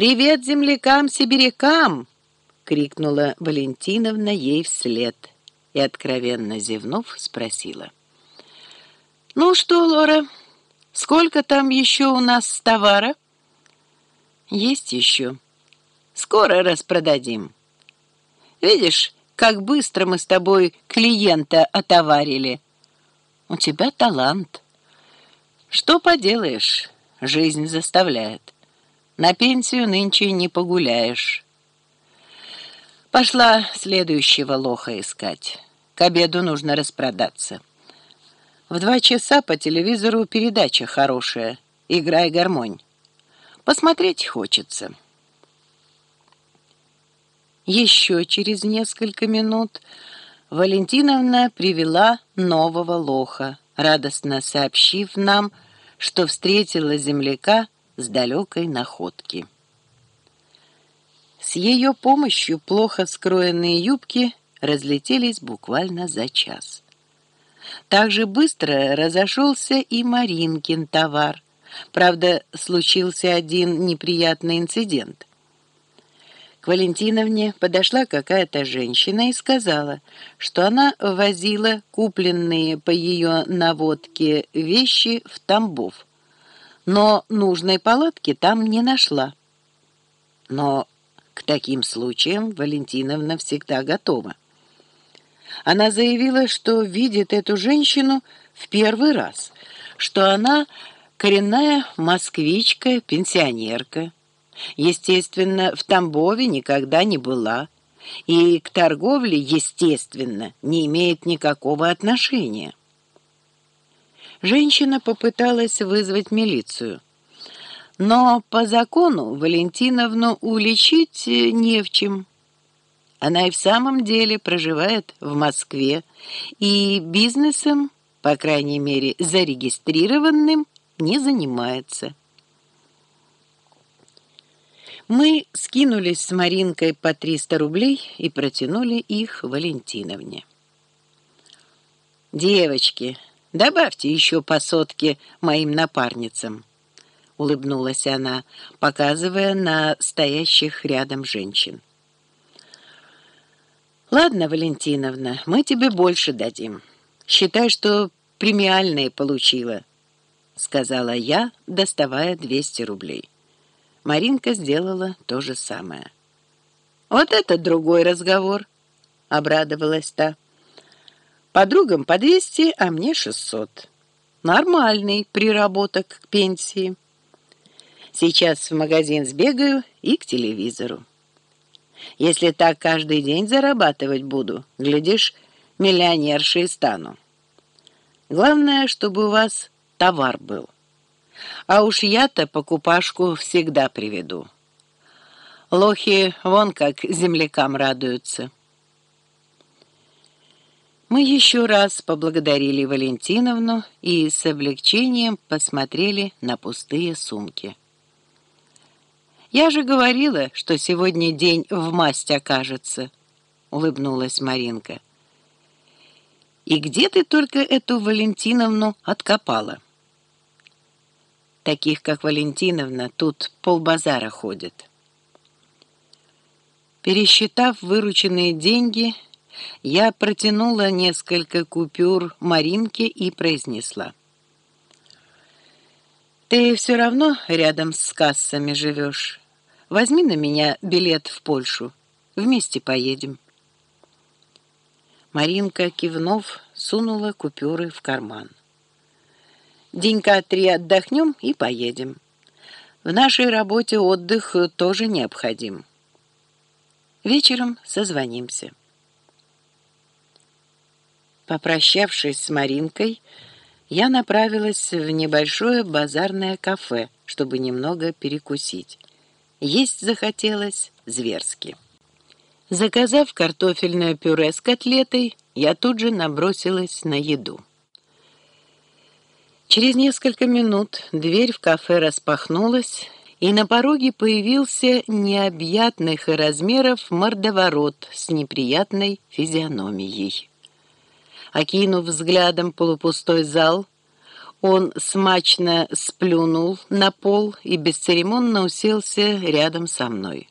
«Привет землякам-сибирякам!» — крикнула Валентиновна ей вслед и, откровенно зевнув, спросила. «Ну что, Лора, сколько там еще у нас товара?» «Есть еще. Скоро распродадим. Видишь, как быстро мы с тобой клиента отоварили. У тебя талант. Что поделаешь, жизнь заставляет». На пенсию нынче не погуляешь. Пошла следующего лоха искать. К обеду нужно распродаться. В два часа по телевизору передача хорошая. Играй гармонь. Посмотреть хочется. Еще через несколько минут Валентиновна привела нового лоха, радостно сообщив нам, что встретила земляка с далекой находки. С ее помощью плохо скроенные юбки разлетелись буквально за час. Так же быстро разошелся и Маринкин товар. Правда, случился один неприятный инцидент. К Валентиновне подошла какая-то женщина и сказала, что она возила купленные по ее наводке вещи в Тамбов но нужной палатки там не нашла. Но к таким случаям Валентиновна всегда готова. Она заявила, что видит эту женщину в первый раз, что она коренная москвичка, пенсионерка. Естественно, в Тамбове никогда не была, и к торговле, естественно, не имеет никакого отношения. Женщина попыталась вызвать милицию. Но по закону Валентиновну уличить не в чем. Она и в самом деле проживает в Москве и бизнесом, по крайней мере, зарегистрированным, не занимается. Мы скинулись с Маринкой по 300 рублей и протянули их Валентиновне. «Девочки!» Добавьте еще по сотке моим напарницам», — улыбнулась она, показывая на стоящих рядом женщин. «Ладно, Валентиновна, мы тебе больше дадим. Считай, что премиальные получила», — сказала я, доставая 200 рублей. Маринка сделала то же самое. «Вот это другой разговор», — обрадовалась та. Подругам по 200, а мне 600. Нормальный приработок к пенсии. Сейчас в магазин сбегаю и к телевизору. Если так каждый день зарабатывать буду, глядишь, миллионершей стану. Главное, чтобы у вас товар был. А уж я-то покупашку всегда приведу. Лохи вон как землякам радуются». Мы еще раз поблагодарили Валентиновну и с облегчением посмотрели на пустые сумки. «Я же говорила, что сегодня день в масть окажется», — улыбнулась Маринка. «И где ты только эту Валентиновну откопала?» «Таких, как Валентиновна, тут полбазара ходит». Пересчитав вырученные деньги, я протянула несколько купюр Маринке и произнесла. «Ты все равно рядом с кассами живешь. Возьми на меня билет в Польшу. Вместе поедем». Маринка, кивнув, сунула купюры в карман. «Денька три отдохнем и поедем. В нашей работе отдых тоже необходим. Вечером созвонимся». Попрощавшись с Маринкой, я направилась в небольшое базарное кафе, чтобы немного перекусить. Есть захотелось зверски. Заказав картофельное пюре с котлетой, я тут же набросилась на еду. Через несколько минут дверь в кафе распахнулась, и на пороге появился необъятных размеров мордоворот с неприятной физиономией. Окинув взглядом полупустой зал, Он смачно сплюнул на пол и бесцеремонно уселся рядом со мной.